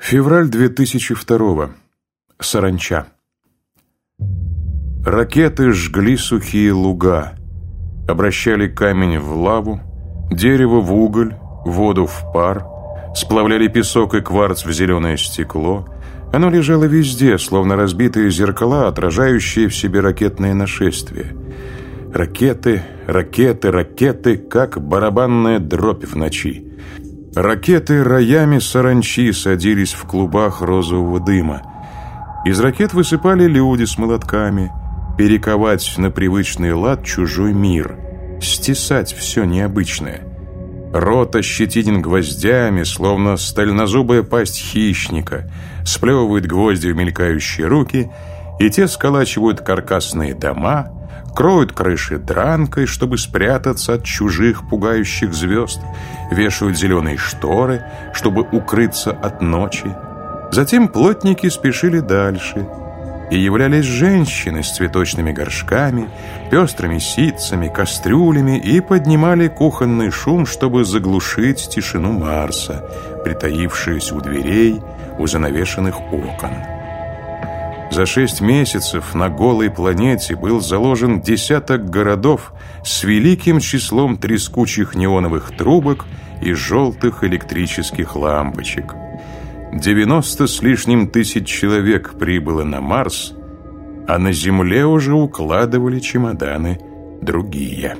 Февраль 2002 Саранча. Ракеты жгли сухие луга, обращали камень в лаву, дерево в уголь, воду в пар, сплавляли песок и кварц в зеленое стекло. Оно лежало везде, словно разбитые зеркала, отражающие в себе ракетные нашествия. Ракеты, ракеты, ракеты, как барабанная дробь в ночи. Ракеты роями саранчи садились в клубах розового дыма. Из ракет высыпали люди с молотками, перековать на привычный лад чужой мир, стесать все необычное. Рот ощетинен гвоздями, словно стальнозубая пасть хищника, сплевывает гвозди в мелькающие руки, и те сколачивают каркасные дома – кроют крыши дранкой, чтобы спрятаться от чужих пугающих звезд, вешают зеленые шторы, чтобы укрыться от ночи. Затем плотники спешили дальше, и являлись женщины с цветочными горшками, пестрыми ситцами, кастрюлями и поднимали кухонный шум, чтобы заглушить тишину Марса, притаившуюся у дверей, у занавешенных окон. За шесть месяцев на голой планете был заложен десяток городов с великим числом трескучих неоновых трубок и желтых электрических лампочек. 90 с лишним тысяч человек прибыло на Марс, а на Земле уже укладывали чемоданы другие.